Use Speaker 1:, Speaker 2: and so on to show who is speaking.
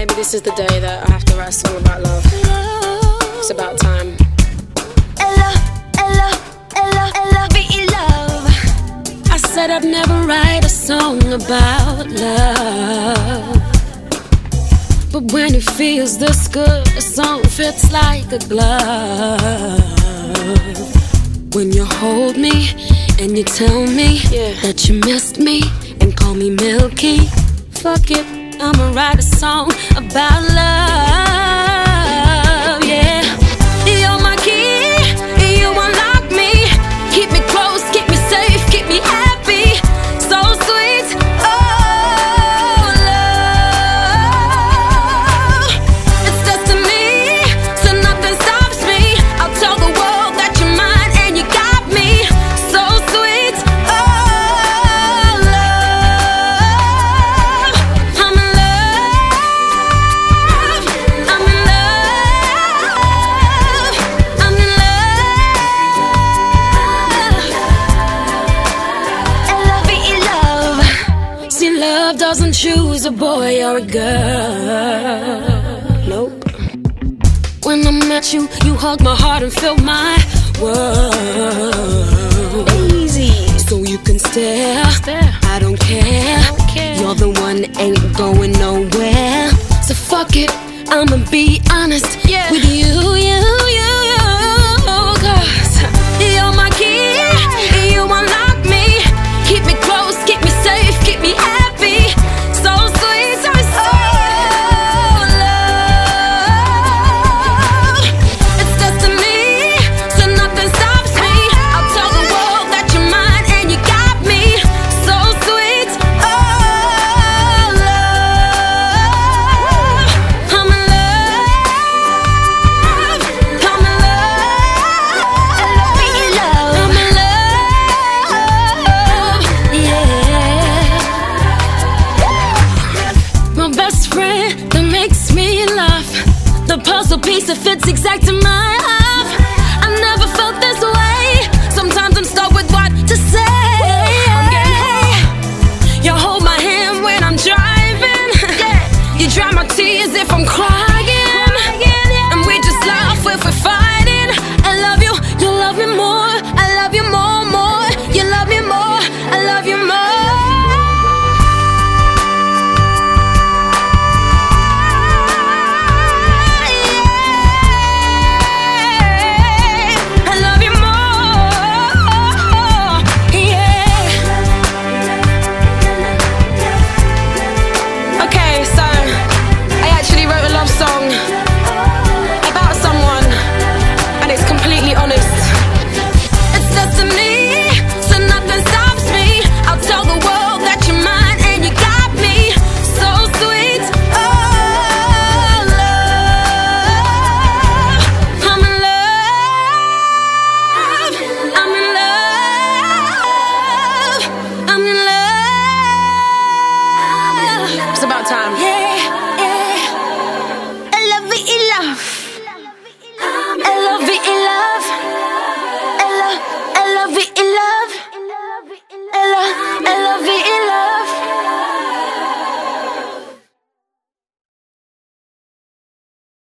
Speaker 1: maybe this is the day that I have to write a song about love. It's about time.
Speaker 2: Ella, Ella, Ella, Ella, be in love.
Speaker 1: I said I'd never write a song about love. But when it feels this good, the song fits like a glove. When you hold me and you tell me
Speaker 3: Yeah.
Speaker 1: that you missed me and call me Milky, fuck it, I'ma write a song about love. Love doesn't choose a boy or a girl. Nope. When I met you, you hugged my heart and filled my world.
Speaker 3: Easy.
Speaker 1: So you can stare.
Speaker 3: Stare.
Speaker 1: I don't care.
Speaker 3: care.
Speaker 1: You're the one, ain't going nowhere. So fuck it, I'ma be honest
Speaker 3: Yeah.
Speaker 1: with you, you, puzzle piece that fits exactly. amount.